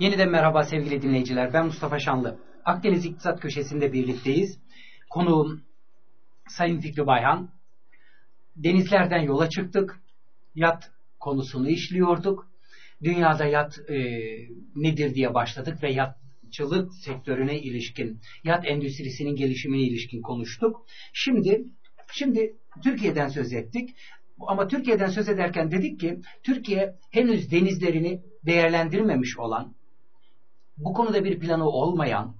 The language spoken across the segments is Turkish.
Yeniden merhaba sevgili dinleyiciler. Ben Mustafa Şanlı. Akdeniz İktisat Köşesi'nde birlikteyiz. Konuğum Sayın Fikri Bayhan. Denizlerden yola çıktık. Yat konusunu işliyorduk. Dünyada yat e, nedir diye başladık ve yatçılık sektörüne ilişkin, yat endüstrisinin gelişimine ilişkin konuştuk. Şimdi şimdi Türkiye'den söz ettik. Ama Türkiye'den söz ederken dedik ki Türkiye henüz denizlerini değerlendirmemiş olan bu konuda bir planı olmayan,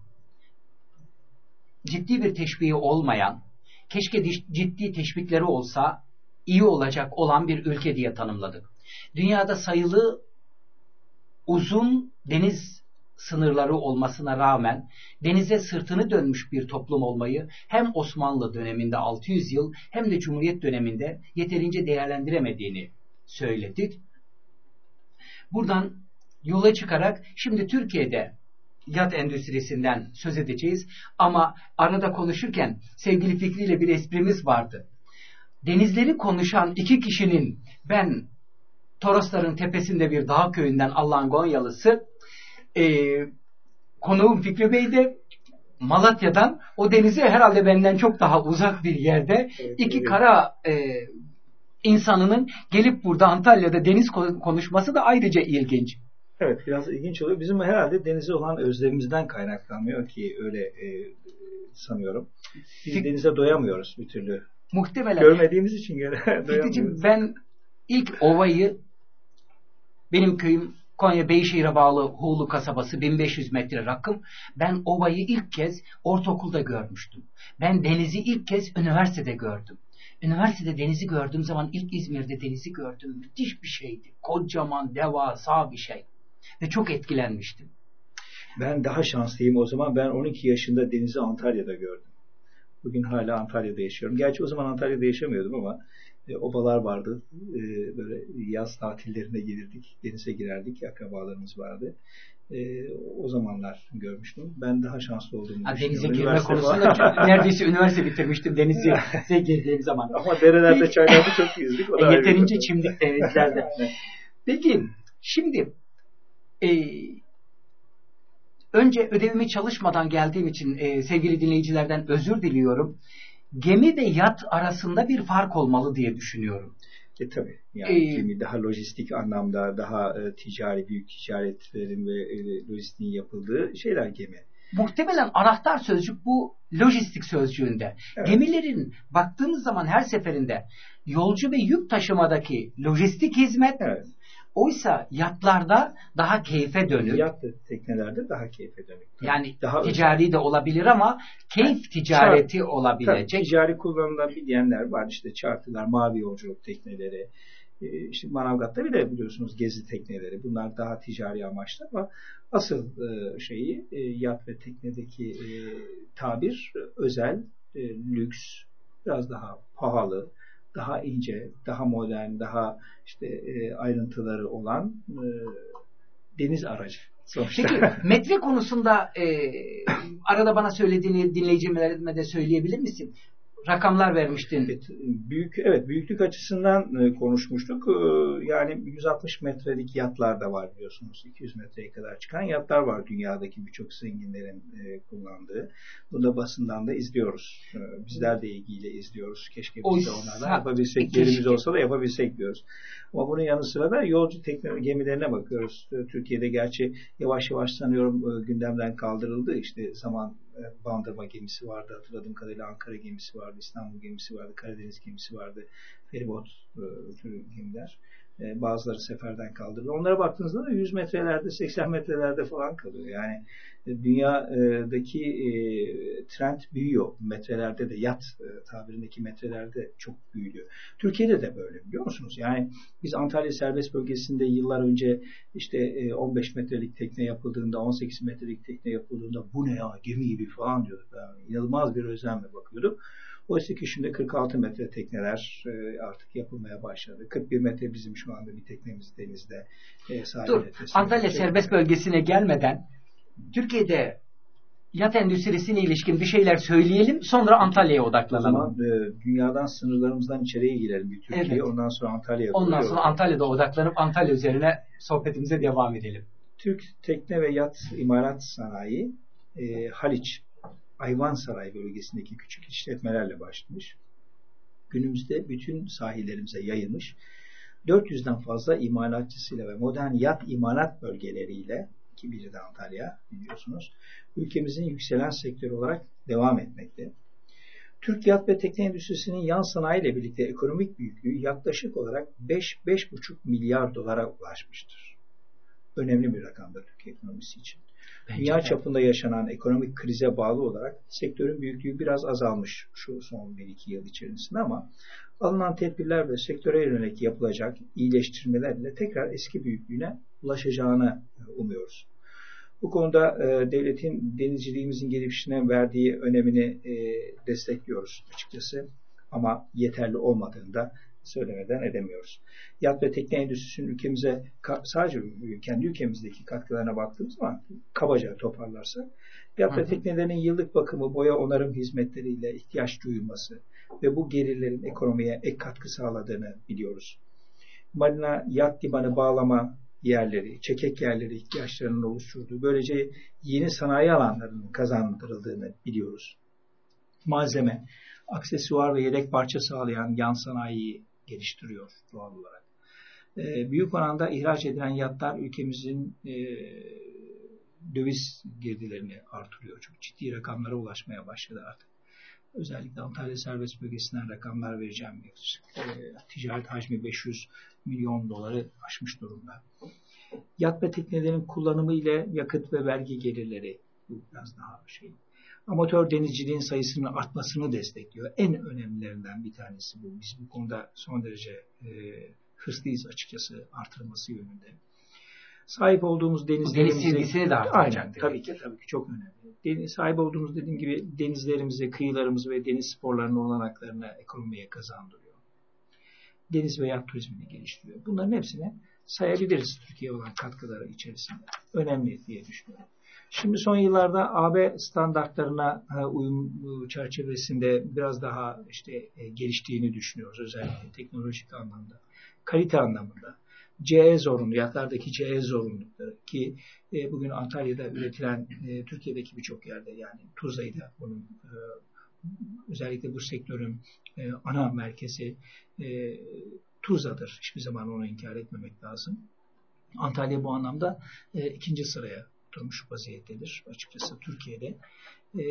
ciddi bir teşviği olmayan, keşke ciddi teşvikleri olsa iyi olacak olan bir ülke diye tanımladık. Dünyada sayılı uzun deniz sınırları olmasına rağmen denize sırtını dönmüş bir toplum olmayı hem Osmanlı döneminde 600 yıl hem de Cumhuriyet döneminde yeterince değerlendiremediğini söyledik. Buradan yola çıkarak şimdi Türkiye'de yat endüstrisinden söz edeceğiz. Ama arada konuşurken sevgili Fikri ile bir esprimiz vardı. Denizleri konuşan iki kişinin ben Torosların tepesinde bir dağ köyünden Allah'ın Gonyalısı e, konuğum Fikri Bey de Malatya'dan o denize herhalde benden çok daha uzak bir yerde evet, iki evet. kara e, insanının gelip burada Antalya'da deniz konuşması da ayrıca ilginç. Evet biraz ilginç oluyor. Bizim herhalde denize olan özlemimizden kaynaklanmıyor ki öyle e, sanıyorum. Biz Fik- denize doyamıyoruz bir türlü. Muhtemelen. Görmediğimiz için doyamıyoruz. ben ilk ovayı benim köyüm Konya Beyşehir'e bağlı Huğlu kasabası 1500 metre rakım. Ben ovayı ilk kez ortaokulda görmüştüm. Ben denizi ilk kez üniversitede gördüm. Üniversitede denizi gördüğüm zaman ilk İzmir'de denizi gördüm. Müthiş bir şeydi. Kocaman, devasa bir şey. Ve çok etkilenmiştim. Ben daha şanslıyım o zaman. Ben 12 yaşında denizi Antalya'da gördüm. Bugün hala Antalya'da yaşıyorum. Gerçi o zaman Antalya'da yaşamıyordum ama e, obalar vardı. E, böyle yaz tatillerinde gelirdik. Denize girerdik. Akrabalarımız vardı. E, o zamanlar görmüştüm. Ben daha şanslı olduğumu ha, Denize girme konusunda neredeyse üniversite bitirmiştim denize girdiğim zaman. Ama derelerde çaylarda çok yüzdük. O e, yeterince çimdik denizlerde. Peki şimdi e, önce ödevimi çalışmadan geldiğim için e, sevgili dinleyicilerden özür diliyorum. Gemi ve yat arasında bir fark olmalı diye düşünüyorum. E tabi. Yani ee, gemi daha lojistik anlamda daha e, ticari, büyük ticaretlerin ve e, lojistiğin yapıldığı şeyler gemi. Muhtemelen anahtar sözcük bu lojistik sözcüğünde. Evet. Gemilerin baktığımız zaman her seferinde yolcu ve yük taşımadaki lojistik hizmet evet. Oysa yatlarda daha keyfe dönük. Yat teknelerde daha keyfe dönük. Yani daha ticari özel. de olabilir ama keyif ticareti çar, olabilecek. Tabii, ticari kullanılabilenler var. İşte çartılar, mavi yolculuk tekneleri, e, işte Manavgat'ta bir de biliyorsunuz gezi tekneleri. Bunlar daha ticari amaçlı ama asıl e, şeyi e, yat ve teknedeki tabir özel, lüks, biraz daha pahalı, daha ince, daha modern, daha işte e, ayrıntıları olan e, deniz aracı. Sonuçta. Peki metre konusunda e, arada bana söylediğini dinleyicilerime de söyleyebilir misin? Rakamlar vermiştin. Evet, büyük evet büyüklük açısından e, konuşmuştuk. E, yani 160 metrelik yatlar da var biliyorsunuz. 200 metreye kadar çıkan yatlar var dünyadaki birçok zenginlerin e, kullandığı. Bunu da basından da izliyoruz. Bizler de ilgiyle izliyoruz. Keşke biz de onlardan yapabilsek. Yerimiz olsa da yapabilsek diyoruz. Ama bunun yanı sıra da yolcu tekne gemilerine bakıyoruz. Türkiye'de gerçi yavaş yavaş sanıyorum gündemden kaldırıldı. İşte zaman Bandırma gemisi vardı. Hatırladığım kadarıyla Ankara gemisi vardı. İstanbul gemisi vardı. Karadeniz gemisi vardı. Feribot e, türü gemiler. E, bazıları seferden kaldırıldı. Onlara baktığınızda da 100 metrelerde, 80 metrelerde falan kalıyor. Yani e, dünyadaki e, trend büyüyor. Metrelerde de yat e, tabirindeki metrelerde çok büyüyor. Türkiye'de de böyle biliyor musunuz? Yani biz Antalya serbest bölgesinde yıllar önce işte 15 metrelik tekne yapıldığında 18 metrelik tekne yapıldığında bu ne ya gemi gibi falan diyorduk. Yani inanılmaz bir özlemle bakıyorduk. Oysa ki şimdi 46 metre tekneler artık yapılmaya başladı. 41 metre bizim şu anda bir teknemiz denizde. E, Dur, Antalya serbest bölgesine gelmeden Türkiye'de yat endüstrisine ilişkin bir şeyler söyleyelim. Sonra Antalya'ya odaklanalım. Zaman e, dünyadan sınırlarımızdan içeriye girelim bir Türkiye. Evet. Ondan sonra Antalya'ya Ondan sonra Antalya'da odaklanıp Antalya üzerine sohbetimize devam edelim. Türk tekne ve yat imalat sanayi e, Haliç, Ayvansaray bölgesindeki küçük işletmelerle başlamış. Günümüzde bütün sahillerimize yayılmış. 400'den fazla imalatçısıyla ve modern yat imalat bölgeleriyle ki biri de Antalya biliyorsunuz. Ülkemizin yükselen sektör olarak devam etmekte. Türk yat ve tekne endüstrisinin yan sanayi ile birlikte ekonomik büyüklüğü yaklaşık olarak 5-5,5 milyar dolara ulaşmıştır. Önemli bir rakamdır Türkiye ekonomisi için. Bence Dünya de. çapında yaşanan ekonomik krize bağlı olarak sektörün büyüklüğü biraz azalmış şu son 1-2 yıl içerisinde ama alınan tedbirler ve sektöre yönelik yapılacak iyileştirmelerle tekrar eski büyüklüğüne ulaşacağını umuyoruz. Bu konuda e, devletin denizciliğimizin gelişine verdiği önemini e, destekliyoruz açıkçası. Ama yeterli olmadığını da söylemeden edemiyoruz. Yat ve tekne endüstrisinin ülkemize sadece kendi ülkemizdeki katkılarına baktığımız zaman kabaca toparlarsak yat ve teknelerin yıllık bakımı, boya onarım hizmetleriyle ihtiyaç duyulması ve bu gelirlerin ekonomiye ek katkı sağladığını biliyoruz. Marina yat limanı bağlama yerleri, çekek yerleri ihtiyaçlarının oluşturduğu, böylece yeni sanayi alanlarının kazandırıldığını biliyoruz. Malzeme, aksesuar ve yedek parça sağlayan yan sanayiyi geliştiriyor doğal olarak. E, büyük oranda ihraç edilen yatlar ülkemizin e, döviz girdilerini artırıyor. Çok ciddi rakamlara ulaşmaya başladı artık. Özellikle Antalya serbest bölgesinden rakamlar vereceğim. E, ticaret hacmi 500 milyon doları aşmış durumda. Yat ve teknelerin kullanımı ile yakıt ve vergi gelirleri bu biraz daha şey. Amatör denizciliğin sayısının artmasını destekliyor. En önemlilerinden bir tanesi bu. Biz bu konuda son derece e, hırslıyız açıkçası artırılması yönünde. Sahip olduğumuz denizlerimize... Deniz sevgisini de artacak. Aynen, tabii ki, tabii ki çok önemli. Deniz, sahip olduğumuz dediğim gibi denizlerimizi, kıyılarımızı ve deniz sporlarının olanaklarını ekonomiye kazandırıyor. Deniz ve yat turizmini geliştiriyor. Bunların hepsini sayabiliriz Türkiye olan katkıları içerisinde. Önemli diye düşünüyorum. Şimdi son yıllarda AB standartlarına e, uyum e, çerçevesinde biraz daha işte e, geliştiğini düşünüyoruz özellikle teknolojik anlamda, kalite anlamında. CE zorunlu, yatlardaki CE zorunlulukları ki bugün Antalya'da üretilen Türkiye'deki birçok yerde yani Tuzla'ydı bunun özellikle bu sektörün ana merkezi Tuzla'dır. Hiçbir zaman onu inkar etmemek lazım. Antalya bu anlamda ikinci sıraya oturmuş vaziyettedir açıkçası Türkiye'de. E,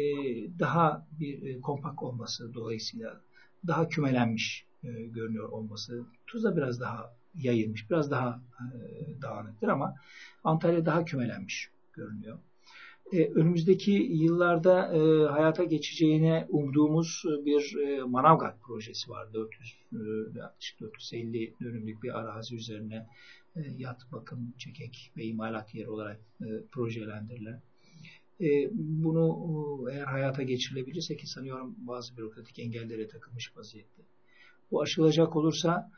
daha bir e, kompak olması dolayısıyla daha kümelenmiş e, görünüyor olması. Tuzla biraz daha yayılmış, biraz daha e, dağınıktır ama Antalya daha kümelenmiş görünüyor. E, önümüzdeki yıllarda e, hayata geçeceğine umduğumuz bir e, Manavgat projesi var. 400 e, yaklaşık 450 dönümlük bir arazi üzerine e, yat, bakım, çekek ve imalat yeri olarak e, projelendirilen. E, bunu eğer hayata geçirilebilirse ki sanıyorum bazı bürokratik engellere takılmış vaziyette. Bu aşılacak olursa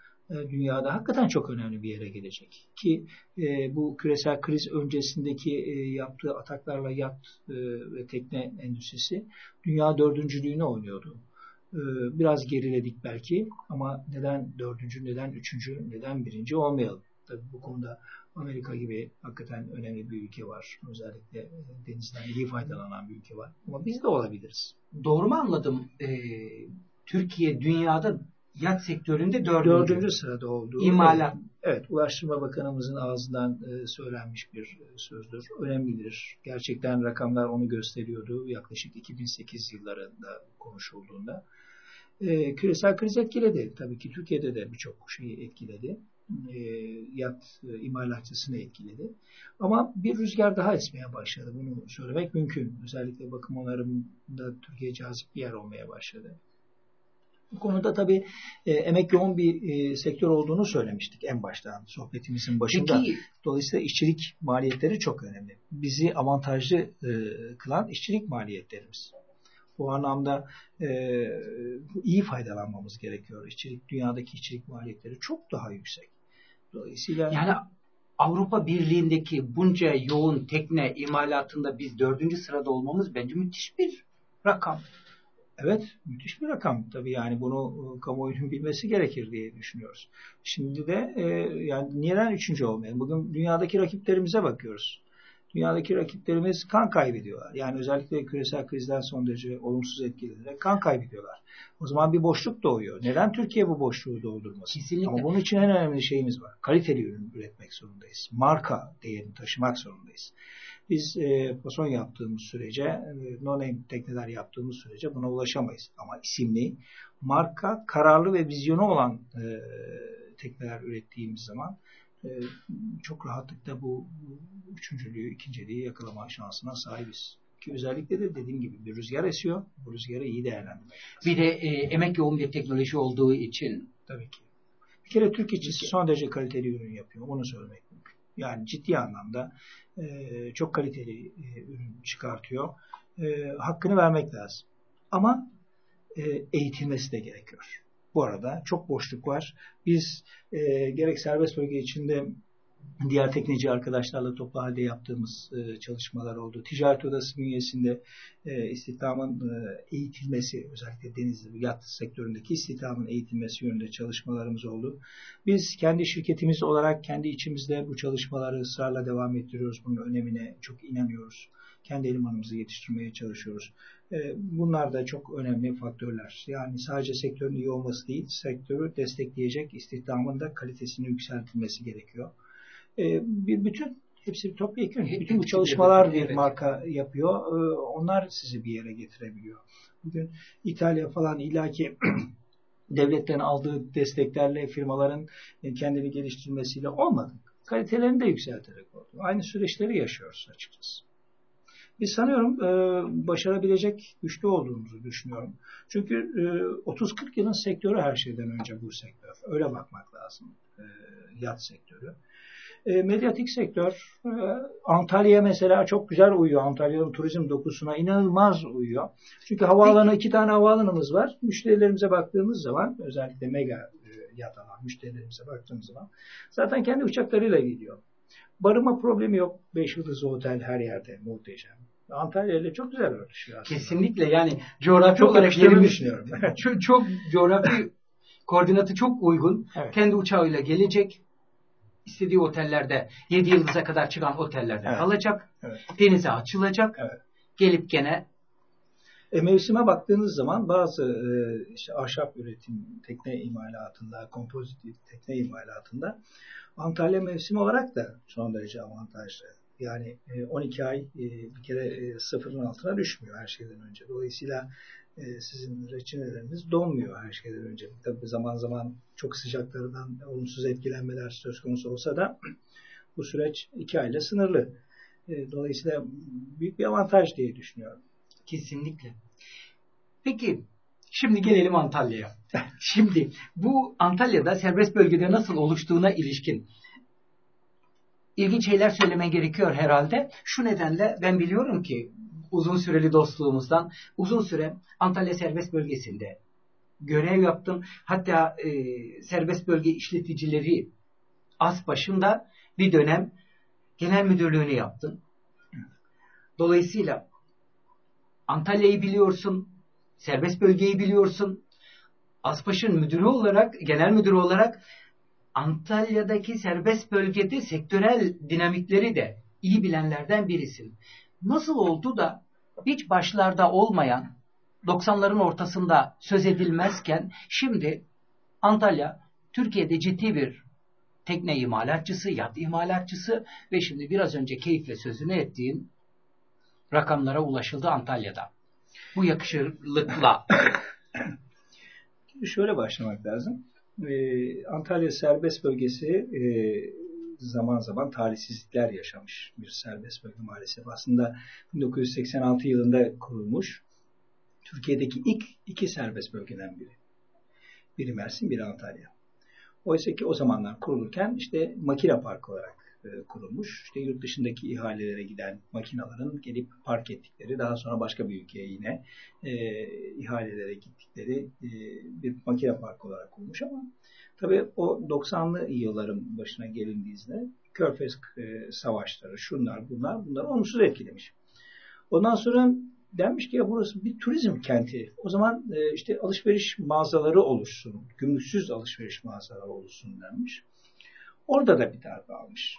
dünyada hakikaten çok önemli bir yere gelecek. Ki bu küresel kriz öncesindeki yaptığı ataklarla yat ve tekne endüstrisi dünya dördüncülüğünü oynuyordu. Biraz geriledik belki ama neden dördüncü, neden üçüncü, neden birinci olmayalım? Tabii bu konuda Amerika gibi hakikaten önemli bir ülke var. Özellikle e, denizden iyi faydalanan bir ülke var. Ama biz de olabiliriz. Doğru mu anladım? Ee, Türkiye dünyada yat sektöründe dördüncü, dördüncü sırada olduğu. İmalat. Evet, Ulaştırma Bakanımızın ağzından e, söylenmiş bir e, sözdür. Önemlidir. Gerçekten rakamlar onu gösteriyordu. Yaklaşık 2008 yıllarında konuşulduğunda. E, küresel kriz etkiledi. Tabii ki Türkiye'de de birçok şeyi etkiledi e, yat e, imalatçısını etkiledi. Ama bir rüzgar daha esmeye başladı. Bunu söylemek mümkün. Özellikle bakım onarımında Türkiye cazip bir yer olmaya başladı. Bu konuda tabii e, emek yoğun bir e, sektör olduğunu söylemiştik en başta sohbetimizin başında. Peki. Dolayısıyla işçilik maliyetleri çok önemli. Bizi avantajlı e, kılan işçilik maliyetlerimiz. Bu anlamda e, iyi faydalanmamız gerekiyor. İşçilik, dünyadaki işçilik maliyetleri çok daha yüksek. Dolayısıyla yani Avrupa Birliği'ndeki bunca yoğun tekne imalatında biz dördüncü sırada olmamız bence müthiş bir rakam. Evet, müthiş bir rakam. Tabii yani bunu e, kamuoyunun bilmesi gerekir diye düşünüyoruz. Şimdi de e, yani neden üçüncü olmayalım? Bugün dünyadaki rakiplerimize bakıyoruz. Dünyadaki rakiplerimiz kan kaybediyorlar. Yani özellikle küresel krizden son derece olumsuz etkilenerek kan kaybediyorlar. O zaman bir boşluk doğuyor. Neden Türkiye bu boşluğu doldurmasın? Kesinlikle. Ama bunun için en önemli şeyimiz var. Kaliteli ürün üretmek zorundayız. Marka değerini taşımak zorundayız. Biz e, fason yaptığımız sürece, e, no-name tekneler yaptığımız sürece buna ulaşamayız. Ama isimli, marka, kararlı ve vizyonu olan e, tekneler ürettiğimiz zaman e, çok rahatlıkla bu, üçüncülüğü, ikinciliği yakalama şansına sahibiz. Ki özellikle de dediğim gibi bir rüzgar esiyor. Bu rüzgarı iyi değerlendirmek Bir de e, emek yoğun bir teknoloji olduğu için. Tabii ki. Bir kere Türk işçisi son derece kaliteli ürün yapıyor. Onu söylemek. Yani ciddi anlamda e, çok kaliteli e, ürün çıkartıyor. E, hakkını vermek lazım. Ama e, eğitilmesi de gerekiyor. Bu arada çok boşluk var. Biz e, gerek serbest bölge içinde diğer tekneci arkadaşlarla toplu halde yaptığımız e, çalışmalar oldu. Ticaret Odası bünyesinde e, istihdamın e, eğitilmesi, özellikle denizli yat sektöründeki istihdamın eğitilmesi yönünde çalışmalarımız oldu. Biz kendi şirketimiz olarak kendi içimizde bu çalışmaları ısrarla devam ettiriyoruz. Bunun önemine çok inanıyoruz. Kendi elemanımızı yetiştirmeye çalışıyoruz. E, bunlar da çok önemli faktörler. Yani sadece sektörün iyi olması değil, sektörü destekleyecek istihdamın da kalitesini yükseltilmesi gerekiyor. E, bir bütün hepsi bir topyekun. Bütün bu çalışmalar bir marka yapıyor. E, onlar sizi bir yere getirebiliyor. Bugün İtalya falan ilaki devletten aldığı desteklerle firmaların kendini geliştirmesiyle olmadı. Kalitelerini de yükselterek oldu. Aynı süreçleri yaşıyoruz açıkçası. Biz sanıyorum e, başarabilecek güçlü olduğumuzu düşünüyorum. Çünkü e, 30-40 yılın sektörü her şeyden önce bu sektör. Öyle bakmak lazım e, yat sektörü. E, medyatik sektör e, Antalya mesela çok güzel uyuyor. Antalya'nın turizm dokusuna inanılmaz uyuyor. Çünkü havaalanı iki tane havaalanımız var. Müşterilerimize baktığımız zaman özellikle mega e, yat alan müşterilerimize baktığımız zaman zaten kendi uçaklarıyla gidiyor. Barınma problemi yok. Beş yıldızlı otel her yerde muhteşem. Antalya ile çok güzel örtüşüyor aslında. Kesinlikle yani coğrafi çok olarak yerimiz düşünüyorum. çok, çok coğrafi koordinatı çok uygun. Evet. Kendi uçağıyla gelecek istediği otellerde 7 yıldıza kadar çıkan otellerde evet. kalacak. Evet. Denize açılacak. Evet. Gelip gene e, mevsime baktığınız zaman bazı e, işte ahşap üretim tekne imalatında, kompozit tekne imalatında Antalya mevsimi olarak da son derece avantajlı. Yani 12 e, ay e, bir kere e, sıfırın altına düşmüyor her şeyden önce. Dolayısıyla sizin reçineleriniz donmuyor her şeyden önce. Tabii zaman zaman çok sıcaklardan olumsuz etkilenmeler söz konusu olsa da bu süreç 2 ayla sınırlı. Dolayısıyla büyük bir avantaj diye düşünüyorum. Kesinlikle. Peki Şimdi gelelim Antalya'ya. Şimdi bu Antalya'da serbest bölgede nasıl oluştuğuna ilişkin ilginç şeyler söylemen gerekiyor herhalde. Şu nedenle ben biliyorum ki uzun süreli dostluğumuzdan uzun süre Antalya Serbest Bölgesi'nde görev yaptım. Hatta e, serbest bölge işleticileri az başında bir dönem genel müdürlüğünü yaptım. Dolayısıyla Antalya'yı biliyorsun, serbest bölgeyi biliyorsun. Aspaş'ın müdürü olarak, genel müdürü olarak Antalya'daki serbest bölgede sektörel dinamikleri de iyi bilenlerden birisin. Nasıl oldu da hiç başlarda olmayan 90'ların ortasında söz edilmezken şimdi Antalya Türkiye'de ciddi bir tekne imalatçısı, yat imalatçısı ve şimdi biraz önce keyifle sözünü ettiğin rakamlara ulaşıldı Antalya'da. Bu yakışırlıkla. Şöyle başlamak lazım e, Antalya serbest bölgesi e, zaman zaman talihsizlikler yaşamış bir serbest bölge maalesef. Aslında 1986 yılında kurulmuş. Türkiye'deki ilk iki serbest bölgeden biri. Biri Mersin, biri Antalya. Oysa ki o zamanlar kurulurken işte makine parkı olarak e, kurulmuş. İşte yurt dışındaki ihalelere giden makinaların gelip park ettikleri, daha sonra başka bir ülkeye yine e, ihalelere gittikleri e, bir makine parkı olarak kurulmuş ama tabii o 90'lı yılların başına gelindiğinde Körfez e, savaşları, şunlar bunlar bunlar olumsuz etkilemiş. Ondan sonra denmiş ki ya burası bir turizm kenti. O zaman e, işte alışveriş mağazaları oluşsun, gümrüksüz alışveriş mağazaları oluşsun denmiş. Orada da bir darbe almış.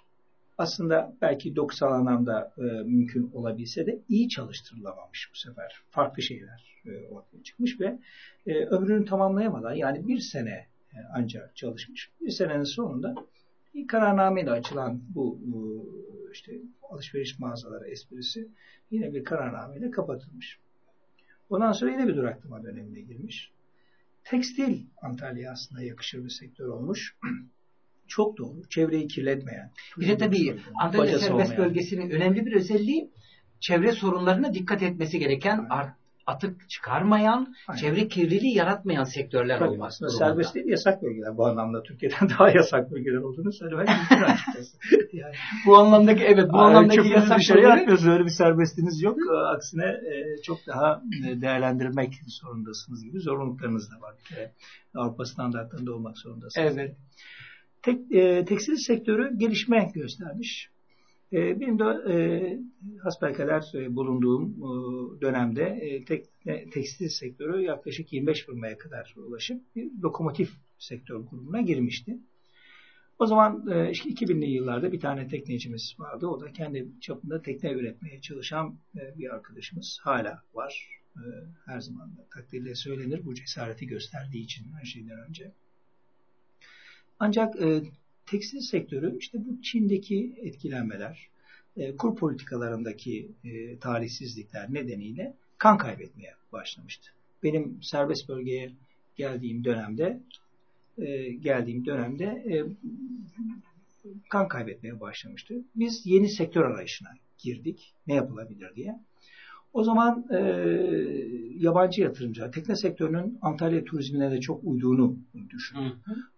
Aslında belki dokusal anlamda e, mümkün olabilse de iyi çalıştırılamamış bu sefer. Farklı şeyler e, ortaya çıkmış ve e, ömrünü tamamlayamadan yani bir sene ancak çalışmış. Bir senenin sonunda bir kararnameyle açılan bu, işte alışveriş mağazaları esprisi yine bir kararnameyle kapatılmış. Ondan sonra yine bir duraklama dönemine girmiş. Tekstil Antalya aslında yakışır bir sektör olmuş. Çok doğru. Çevreyi kirletmeyen. Bir de tabii Antalya serbest bölgesinin önemli bir özelliği çevre sorunlarına dikkat etmesi gereken art, atık çıkarmayan, Aynen. çevre kirliliği yaratmayan sektörler Tabii durumunda. serbest değil yasak bölgeler. Bu anlamda Türkiye'den daha yasak bölgeler olduğunu söylemek mümkün açıkçası. yani, bu anlamdaki evet bu Aynen, anlamdaki yasak bir şey yapmıyoruz. Öyle bir serbestiniz yok. Aksine e, çok daha e, değerlendirmek zorundasınız gibi zorunluluklarınız da var. Avrupa standartlarında olmak zorundasınız. Evet. Tek, e, tekstil sektörü gelişme göstermiş. E, benim de e, hasbelkader e, bulunduğum e, dönemde e, tek, e, tekstil sektörü yaklaşık 25 firmaya kadar ulaşıp bir lokomotif sektör grubuna girmişti. O zaman e, işte 2000'li yıllarda bir tane teknecimiz vardı. O da kendi çapında tekne üretmeye çalışan e, bir arkadaşımız hala var. E, her zaman da takdirle söylenir bu cesareti gösterdiği için her şeyden önce. Ancak e, tekstil sektörü işte bu Çin'deki etkilenmeler, e, kur politikalarındaki e, talihsizlikler nedeniyle kan kaybetmeye başlamıştı. Benim serbest bölgeye geldiğim dönemde e, geldiğim dönemde e, kan kaybetmeye başlamıştı. Biz yeni sektör arayışına girdik. Ne yapılabilir diye. O zaman e, yabancı yatırımcılar, tekne sektörünün Antalya turizmine de çok uyduğunu düşündüm.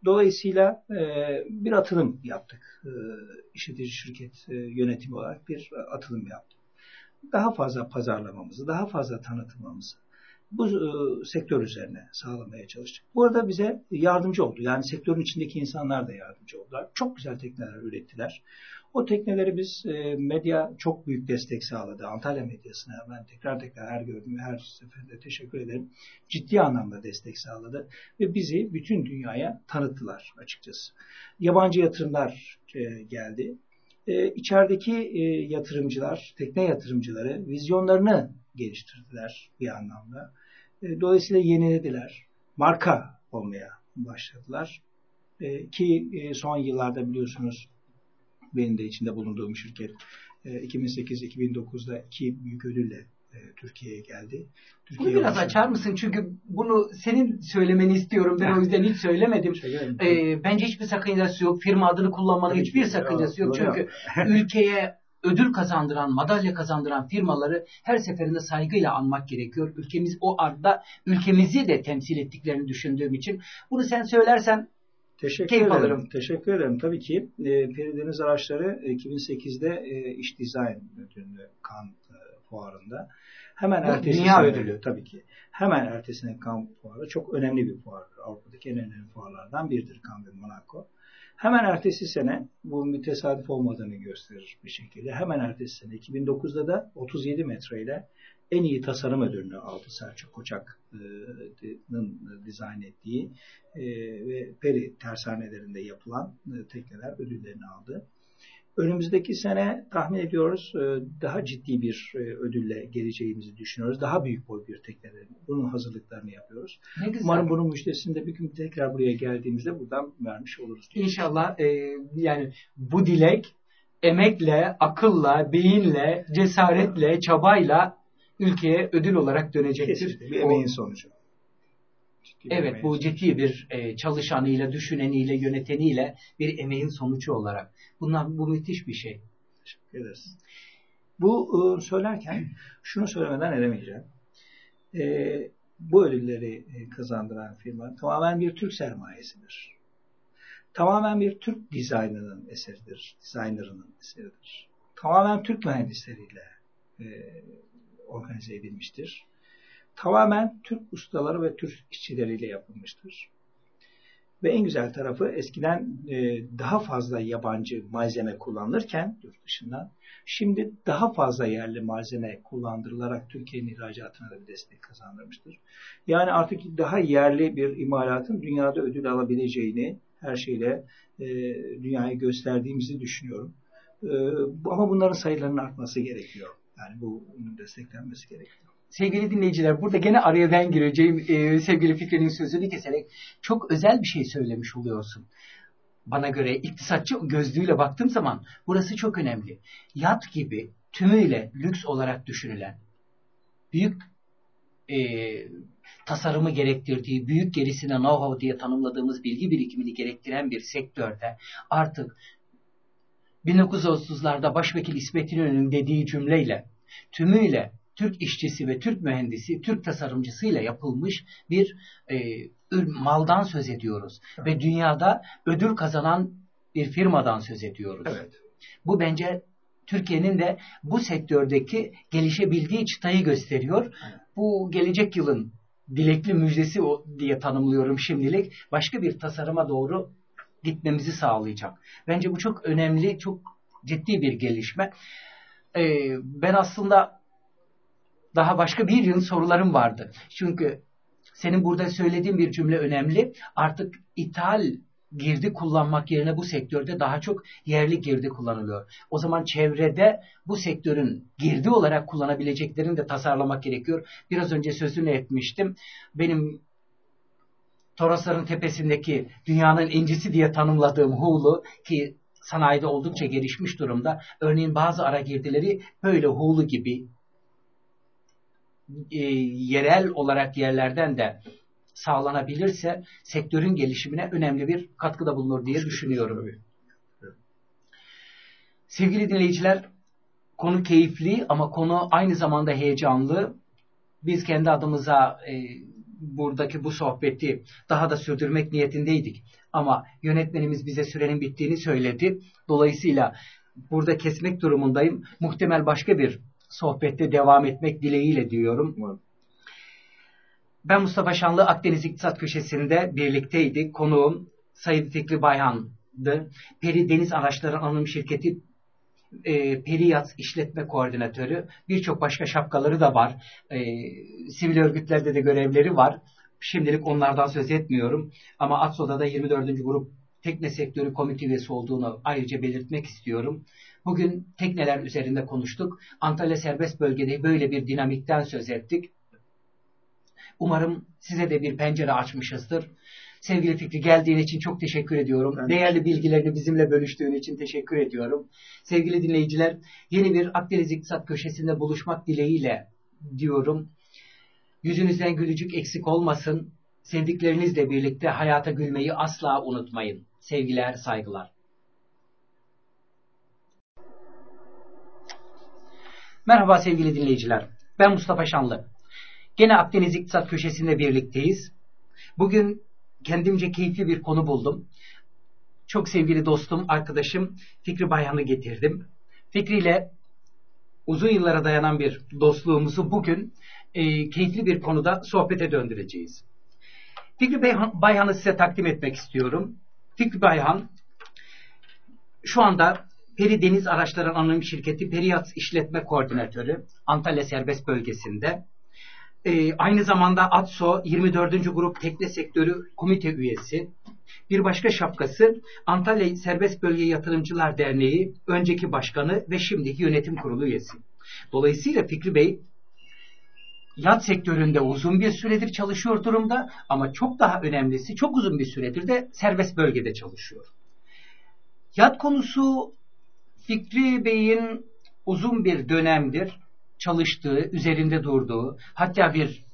Dolayısıyla e, bir atılım yaptık. E, işletici şirket e, yönetimi olarak bir atılım yaptık. Daha fazla pazarlamamızı, daha fazla tanıtımımızı bu e, sektör üzerine sağlamaya çalıştık. Bu arada bize yardımcı oldu. Yani sektörün içindeki insanlar da yardımcı oldular. Çok güzel tekneler ürettiler. O tekneleri biz e, medya çok büyük destek sağladı. Antalya medyasına ben tekrar tekrar her gördüğüm her seferinde teşekkür ederim. Ciddi anlamda destek sağladı ve bizi bütün dünyaya tanıttılar açıkçası. Yabancı yatırımlar e, geldi. E, içerideki e, yatırımcılar, tekne yatırımcıları vizyonlarını geliştirdiler bir anlamda. E, dolayısıyla yenilediler. Marka olmaya başladılar. E, ki e, son yıllarda biliyorsunuz benim de içinde bulunduğum şirket 2008-2009'da iki büyük ödülle Türkiye'ye geldi. Türkiye bunu biraz açar mısın? Çünkü bunu senin söylemeni istiyorum. Ben o yüzden hiç söylemedim. ee, bence hiçbir sakıncası yok. Firma adını kullanmanın hiçbir sakıncası yok. Çünkü ülkeye ödül kazandıran, madalya kazandıran firmaları her seferinde saygıyla anmak gerekiyor. Ülkemiz o arada ülkemizi de temsil ettiklerini düşündüğüm için. Bunu sen söylersen Teşekkür Keyif ederim. alırım. Teşekkür ederim. Tabii ki e, Perideniz Araçları 2008'de e, iş dizayn ödülünü kan e, fuarında hemen Bu ertesi dünya ödülü tabii ki. Hemen ertesine kan fuarı çok önemli bir fuardır. Avrupa'daki en önemli fuarlardan biridir kan ve Monaco. Hemen ertesi sene bu bir tesadüf olmadığını gösterir bir şekilde. Hemen ertesi sene 2009'da da 37 metreyle en iyi tasarım ödülünü aldı Selçuk Koçak'ın dizayn ettiği e, ve Peri tersanelerinde yapılan e, tekneler ödüllerini aldı. Önümüzdeki sene tahmin ediyoruz e, daha ciddi bir ödülle geleceğimizi düşünüyoruz. Daha büyük boy bir teknelerin. Bunun hazırlıklarını yapıyoruz. Ne güzel. Umarım bunun müjdesini de bir gün tekrar buraya geldiğimizde buradan vermiş oluruz. İnşallah e, yani bu dilek emekle, akılla, beyinle, cesaretle, çabayla ülkeye ödül olarak dönecektir. Kesinlikle bir emeğin sonucu. Ciddi evet bu ciddi bir e, çalışanıyla, düşüneniyle, yöneteniyle bir emeğin sonucu olarak. Bunlar bu müthiş bir şey. Teşekkür ederiz. Bu e, söylerken şunu söylemeden edemeyeceğim. E, bu ödülleri e, kazandıran firma tamamen bir Türk sermayesidir. Tamamen bir Türk dizaynerının eseridir. Dizaynerının eseridir. Tamamen Türk mühendisleriyle e, organize edilmiştir. Tamamen Türk ustaları ve Türk işçileriyle yapılmıştır. Ve en güzel tarafı eskiden e, daha fazla yabancı malzeme kullanılırken yurt dışından şimdi daha fazla yerli malzeme kullandırılarak Türkiye'nin ihracatına da bir destek kazandırmıştır. Yani artık daha yerli bir imalatın dünyada ödül alabileceğini her şeyle e, dünyaya gösterdiğimizi düşünüyorum. E, ama bunların sayılarının artması gerekiyor. Yani bu desteklenmesi gerekiyor. Sevgili dinleyiciler burada gene araya ben gireceğim. Ee, sevgili Fikri'nin sözünü keserek çok özel bir şey söylemiş oluyorsun. Bana göre iktisatçı gözlüğüyle baktığım zaman burası çok önemli. Yat gibi tümüyle lüks olarak düşünülen büyük e, tasarımı gerektirdiği, büyük gerisine know-how diye tanımladığımız bilgi birikimini gerektiren bir sektörde artık 1930'larda Başvekil İsmet İnönü'nün dediği cümleyle tümüyle Türk işçisi ve Türk mühendisi, Türk tasarımcısıyla yapılmış bir e, maldan söz ediyoruz. Evet. Ve dünyada ödül kazanan bir firmadan söz ediyoruz. Evet. Bu bence Türkiye'nin de bu sektördeki gelişebildiği çıtayı gösteriyor. Evet. Bu gelecek yılın dilekli müjdesi diye tanımlıyorum şimdilik. Başka bir tasarıma doğru gitmemizi sağlayacak. Bence bu çok önemli, çok ciddi bir gelişme. Ee, ben aslında daha başka bir yıl sorularım vardı. Çünkü senin burada söylediğin bir cümle önemli. Artık ithal girdi kullanmak yerine bu sektörde daha çok yerli girdi kullanılıyor. O zaman çevrede bu sektörün girdi olarak kullanabileceklerini de tasarlamak gerekiyor. Biraz önce sözünü etmiştim. Benim Torosların tepesindeki dünyanın incisi diye tanımladığım Hulu ki sanayide oldukça gelişmiş durumda. Örneğin bazı ara girdileri böyle Hulu gibi e, yerel olarak yerlerden de sağlanabilirse sektörün gelişimine önemli bir katkıda bulunur diye düşünüyorum. Sevgili dinleyiciler, konu keyifli ama konu aynı zamanda heyecanlı. Biz kendi adımıza e, buradaki bu sohbeti daha da sürdürmek niyetindeydik. Ama yönetmenimiz bize sürenin bittiğini söyledi. Dolayısıyla burada kesmek durumundayım. Muhtemel başka bir sohbette devam etmek dileğiyle diyorum. Ben Mustafa Şanlı Akdeniz İktisat Köşesi'nde birlikteydik. Konuğum Sayın Fikri Bayhan'dı. Peri Deniz Araçları Anonim Şirketi e, Periyat İşletme Koordinatörü. Birçok başka şapkaları da var. E, sivil örgütlerde de görevleri var. Şimdilik onlardan söz etmiyorum. Ama ATSO'da da 24. grup tekne sektörü komite üyesi olduğunu ayrıca belirtmek istiyorum. Bugün tekneler üzerinde konuştuk. Antalya serbest bölgede böyle bir dinamikten söz ettik. Umarım size de bir pencere açmışızdır. Sevgili Fikri geldiğin için çok teşekkür ediyorum. Ben Değerli bilgilerini bizimle bölüştüğün için teşekkür ediyorum. Sevgili dinleyiciler yeni bir Akdeniz İktisat Köşesi'nde buluşmak dileğiyle diyorum. Yüzünüzden gülücük eksik olmasın. Sevdiklerinizle birlikte hayata gülmeyi asla unutmayın. Sevgiler, saygılar. Merhaba sevgili dinleyiciler. Ben Mustafa Şanlı. Gene Akdeniz İktisat Köşesi'nde birlikteyiz. Bugün kendimce keyifli bir konu buldum. Çok sevgili dostum, arkadaşım Fikri Bayhan'ı getirdim. Fikri ile uzun yıllara dayanan bir dostluğumuzu bugün e, keyifli bir konuda sohbete döndüreceğiz. Fikri Bayhan'ı size takdim etmek istiyorum. Fikri Bayhan şu anda Peri Deniz Araçları Anonim Şirketi Periyat İşletme Koordinatörü Antalya Serbest Bölgesi'nde. Ee, aynı zamanda ATSO 24. Grup Tekne Sektörü Komite Üyesi. Bir başka şapkası Antalya Serbest Bölge Yatırımcılar Derneği önceki başkanı ve şimdiki yönetim kurulu üyesi. Dolayısıyla Fikri Bey yat sektöründe uzun bir süredir çalışıyor durumda ama çok daha önemlisi çok uzun bir süredir de serbest bölgede çalışıyor. Yat konusu Fikri Bey'in uzun bir dönemdir çalıştığı, üzerinde durduğu, hatta bir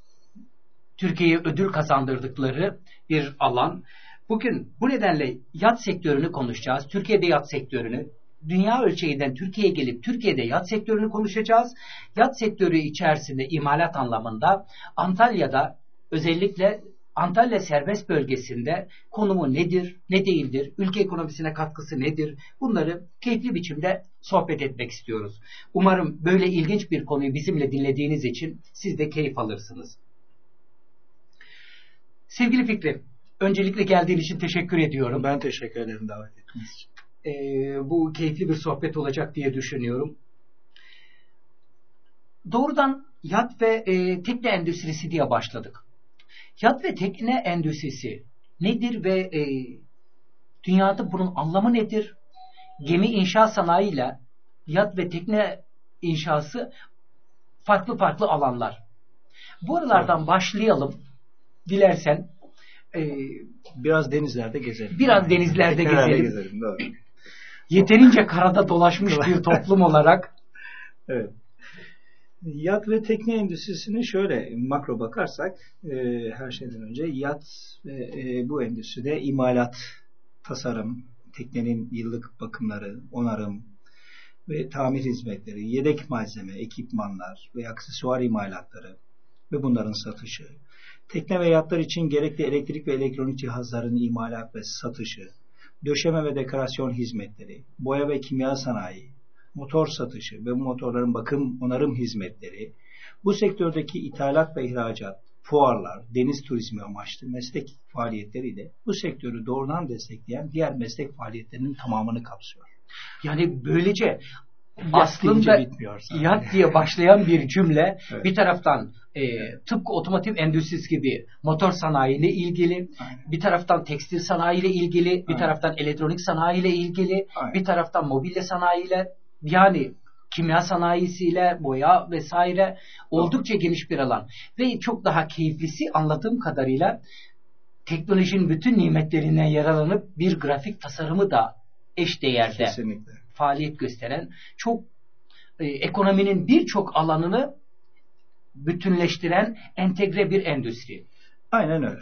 Türkiye'ye ödül kazandırdıkları bir alan. Bugün bu nedenle yat sektörünü konuşacağız. Türkiye'de yat sektörünü, dünya ölçeğinden Türkiye'ye gelip Türkiye'de yat sektörünü konuşacağız. Yat sektörü içerisinde imalat anlamında Antalya'da özellikle Antalya serbest bölgesinde konumu nedir, ne değildir, ülke ekonomisine katkısı nedir? Bunları keyifli biçimde sohbet etmek istiyoruz. Umarım böyle ilginç bir konuyu bizimle dinlediğiniz için siz de keyif alırsınız. Sevgili Fikri, Öncelikle geldiğin için teşekkür ediyorum. Ben teşekkür ederim davet ettiğiniz için. Ee, bu keyifli bir sohbet olacak diye düşünüyorum. Doğrudan yat ve e, tekne endüstrisi diye başladık. Yat ve tekne endüstrisi nedir ve e, dünyada bunun anlamı nedir? Gemi inşa sanayiyle yat ve tekne inşası farklı farklı alanlar. Bu aralardan evet. başlayalım. Dilersen e, biraz denizlerde gezelim. Biraz denizlerde gezelim. gezelim doğru. Yeterince karada dolaşmış bir toplum olarak. Evet. Yat ve tekne endüstrisini şöyle makro bakarsak e, her şeyden önce yat ve e, bu endüstride imalat, tasarım, teknenin yıllık bakımları, onarım ve tamir hizmetleri, yedek malzeme, ekipmanlar ve aksesuar imalatları ve bunların satışı, tekne ve yatlar için gerekli elektrik ve elektronik cihazların imalat ve satışı, döşeme ve dekorasyon hizmetleri, boya ve kimya sanayi, motor satışı ve bu motorların bakım onarım hizmetleri, bu sektördeki ithalat ve ihracat, fuarlar, deniz turizmi amaçlı meslek faaliyetleriyle bu sektörü doğrudan destekleyen diğer meslek faaliyetlerinin tamamını kapsıyor. Yani böylece aslında yat diye başlayan bir cümle evet. bir taraftan e, tıpkı otomotiv endüstrisi gibi motor sanayiyle ilgili, Aynen. bir taraftan tekstil sanayiyle ilgili, Aynen. bir taraftan elektronik sanayiyle ilgili, Aynen. bir taraftan mobilya sanayiyle yani kimya sanayisiyle, boya vesaire oldukça geniş bir alan. Ve çok daha keyiflisi anladığım kadarıyla teknolojinin bütün nimetlerinden yararlanıp bir grafik tasarımı da eş değerde Kesinlikle. faaliyet gösteren çok e, ekonominin birçok alanını bütünleştiren entegre bir endüstri. Aynen öyle.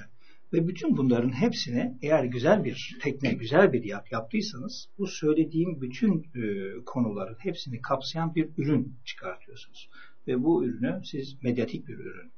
Ve bütün bunların hepsini eğer güzel bir tekne, güzel bir yap yaptıysanız bu söylediğim bütün e, konuların hepsini kapsayan bir ürün çıkartıyorsunuz. Ve bu ürünü siz medyatik bir ürün.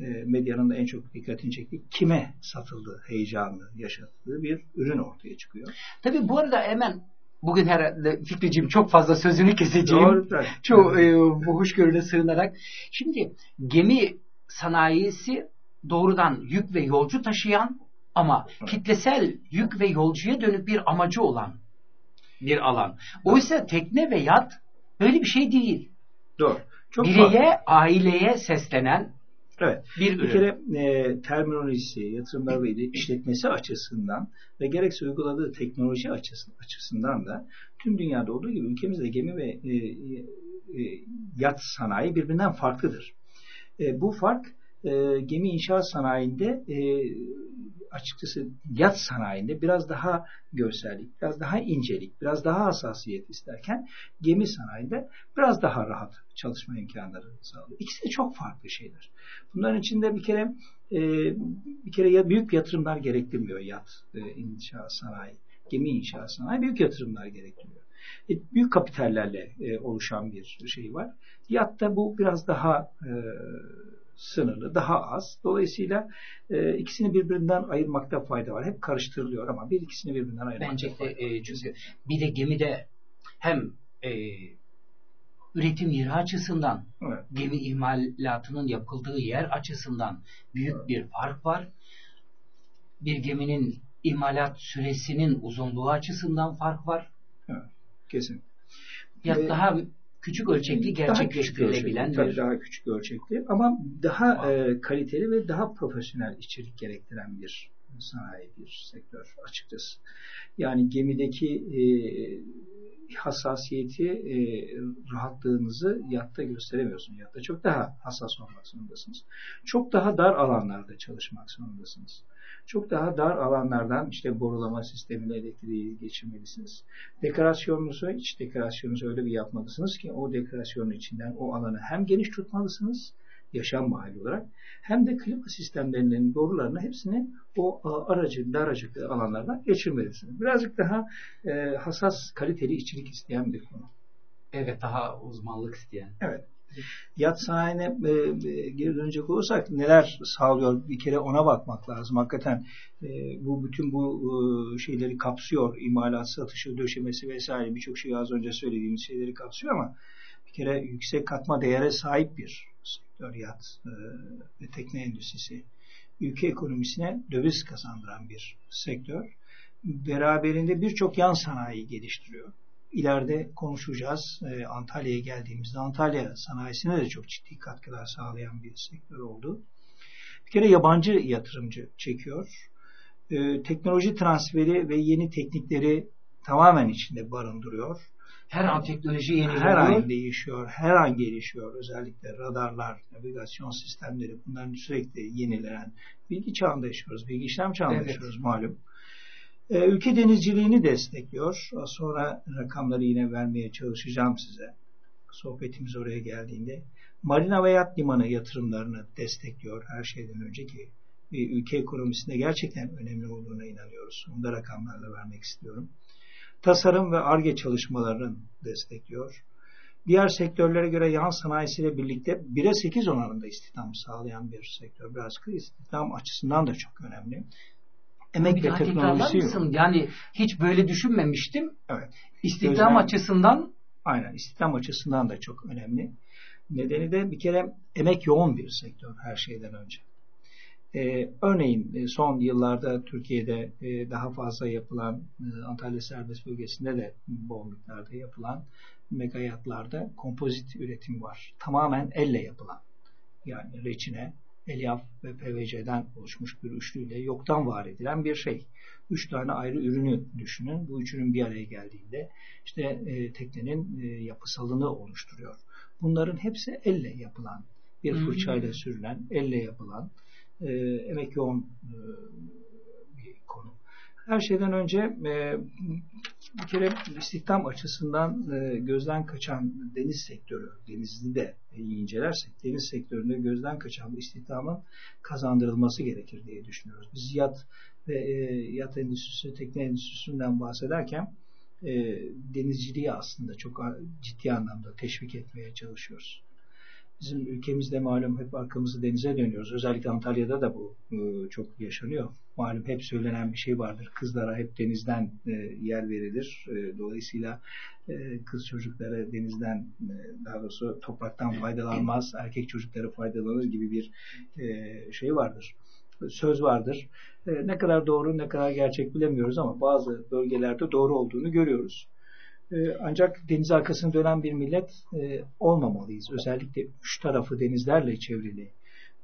E, medyanın da en çok dikkatini çektiği kime satıldığı, heyecanlı yaşattığı bir ürün ortaya çıkıyor. Tabii bu arada hemen bugün herhalde Fikriciğim çok fazla sözünü keseceğim. Doğru, Çok e, bu hoşgörüne sığınarak. Şimdi gemi sanayisi doğrudan yük ve yolcu taşıyan ama kitlesel yük ve yolcuya dönük bir amacı olan bir alan. Oysa tekne ve yat böyle bir şey değil. Doğru. Çok Bireye, farklı. aileye seslenen Evet. Bir, bir kere e, terminolojisi, yatırımlar ve işletmesi açısından ve gerekse uyguladığı teknoloji açısından da tüm dünyada olduğu gibi ülkemizde gemi ve e, e, yat sanayi birbirinden farklıdır. E, bu fark e, gemi inşaat sanayinde e, açıkçası yat sanayinde biraz daha görsellik, biraz daha incelik, biraz daha hassasiyet isterken gemi sanayinde biraz daha rahat çalışma imkanları sağlıyor. İkisi de çok farklı şeyler. Bunların içinde bir kere e, bir kere büyük yatırımlar gerektirmiyor yat e, inşaat sanayi, gemi inşaat sanayi büyük yatırımlar gerektiriyor. E, büyük kapitallerle e, oluşan bir şey var. Yatta bu biraz daha e, sınırlı, daha az. Dolayısıyla e, ikisini birbirinden ayırmakta fayda var. Hep karıştırılıyor ama bir ikisini birbirinden ayırmakta Bence fayda de, e, çünkü bir de gemide hem e, üretim yeri açısından evet. gemi imalatının yapıldığı yer açısından büyük evet. bir fark var. Bir geminin imalat süresinin uzunluğu açısından fark var. Evet, kesin. Ya ee, daha küçük ölçekli gerçekleştirilebilen tabii daha küçük ölçekli ama daha e, kaliteli ve daha profesyonel içerik gerektiren bir sanayi bir sektör açıkçası. Yani gemideki e, hassasiyeti e, rahatlığınızı yatta gösteremiyorsunuz. Yatta çok daha hassas olmak zorundasınız. Çok daha dar alanlarda çalışmak zorundasınız çok daha dar alanlardan işte borulama sistemine elektriği geçirmelisiniz. Dekorasyonunuzu, iç dekorasyonunuzu öyle bir yapmalısınız ki o dekorasyonun içinden o alanı hem geniş tutmalısınız yaşam mahalli olarak hem de klima sistemlerinin doğrularını hepsini o aracı, daracık alanlardan geçirmelisiniz. Birazcık daha e, hassas, kaliteli işçilik isteyen bir konu. Evet, daha uzmanlık isteyen. Evet yat sanayine e, e, geri dönecek olursak neler sağlıyor bir kere ona bakmak lazım. Hakikaten e, bu bütün bu e, şeyleri kapsıyor. İmalat, satışı, döşemesi vesaire birçok şey az önce söylediğimiz şeyleri kapsıyor ama bir kere yüksek katma değere sahip bir sektör yat e, ve tekne endüstrisi. ülke ekonomisine döviz kazandıran bir sektör. Beraberinde birçok yan sanayi geliştiriyor. İleride konuşacağız. E, Antalya'ya geldiğimizde Antalya sanayisine de çok ciddi katkılar sağlayan bir sektör oldu. Bir kere yabancı yatırımcı çekiyor. E, teknoloji transferi ve yeni teknikleri tamamen içinde barındırıyor. Her an teknoloji yenileniyor. Her an değişiyor, her an gelişiyor. Özellikle radarlar, navigasyon sistemleri bunların sürekli yenilenen bilgi çağında yaşıyoruz. Bilgi işlem çağında evet. yaşıyoruz malum. Ee, ülke denizciliğini destekliyor. Sonra rakamları yine vermeye çalışacağım size. Sohbetimiz oraya geldiğinde. Marina ve yat limanı yatırımlarını destekliyor her şeyden önceki ülke ekonomisinde gerçekten önemli olduğuna inanıyoruz. Onu da rakamlarla vermek istiyorum tasarım ve ARGE çalışmalarını destekliyor. Diğer sektörlere göre yan sanayisiyle birlikte 1'e 8 oranında istihdam sağlayan bir sektör. Biraz istihdam açısından da çok önemli. Emek ve teknolojisi yok. Yani hiç böyle düşünmemiştim. Evet. İstihdam Gözlem, açısından aynen istihdam açısından da çok önemli. Nedeni de bir kere emek yoğun bir sektör her şeyden önce. Ee, örneğin e, son yıllarda Türkiye'de e, daha fazla yapılan e, Antalya Serbest Bölgesi'nde de bol miktarda yapılan megayatlarda kompozit üretim var. Tamamen elle yapılan. Yani reçine, elyaf ve PVC'den oluşmuş bir üçlüyle yoktan var edilen bir şey. Üç tane ayrı ürünü düşünün. Bu üç ürün bir araya geldiğinde işte e, teknenin e, yapısalını oluşturuyor. Bunların hepsi elle yapılan, bir fırçayla sürülen, elle yapılan e, emek yoğun e, bir konu. Her şeyden önce e, bir kere istihdam açısından e, gözden kaçan deniz sektörü, denizli de incelersek, deniz sektöründe gözden kaçan istihdamın kazandırılması gerekir diye düşünüyoruz. Biz yat ve e, yat endüstrisi, tekne endüstrisinden bahsederken e, denizciliği aslında çok ciddi anlamda teşvik etmeye çalışıyoruz. Bizim ülkemizde malum hep arkamızı denize dönüyoruz. Özellikle Antalya'da da bu e, çok yaşanıyor. Malum hep söylenen bir şey vardır. Kızlara hep denizden e, yer verilir. E, dolayısıyla kız çocukları denizden daha doğrusu topraktan faydalanmaz. Erkek çocukları faydalanır gibi bir şey vardır. Söz vardır. Ne kadar doğru ne kadar gerçek bilemiyoruz ama bazı bölgelerde doğru olduğunu görüyoruz. Ee, ancak deniz arkasını dönen bir millet e, olmamalıyız. Özellikle üç tarafı denizlerle çevrili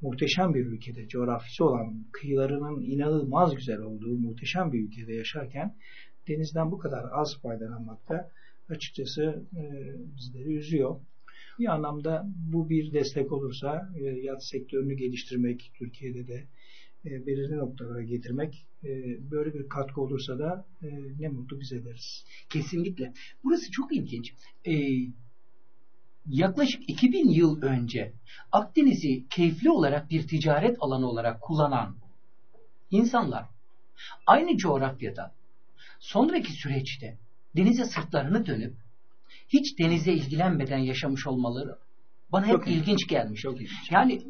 muhteşem bir ülkede, coğrafisi olan, kıyılarının inanılmaz güzel olduğu muhteşem bir ülkede yaşarken denizden bu kadar az faydalanmakta açıkçası e, bizleri üzüyor. Bir anlamda bu bir destek olursa e, yat sektörünü geliştirmek Türkiye'de de e, belirli noktalara getirmek e, böyle bir katkı olursa da e, ne mutlu bize deriz. Kesinlikle. Burası çok ilginç. E, yaklaşık 2000 yıl önce Akdeniz'i keyifli olarak bir ticaret alanı olarak kullanan insanlar aynı coğrafyada sonraki süreçte denize sırtlarını dönüp hiç denize ilgilenmeden yaşamış olmaları bana hep çok ilginç gelmiş. Çok ilginç. Yani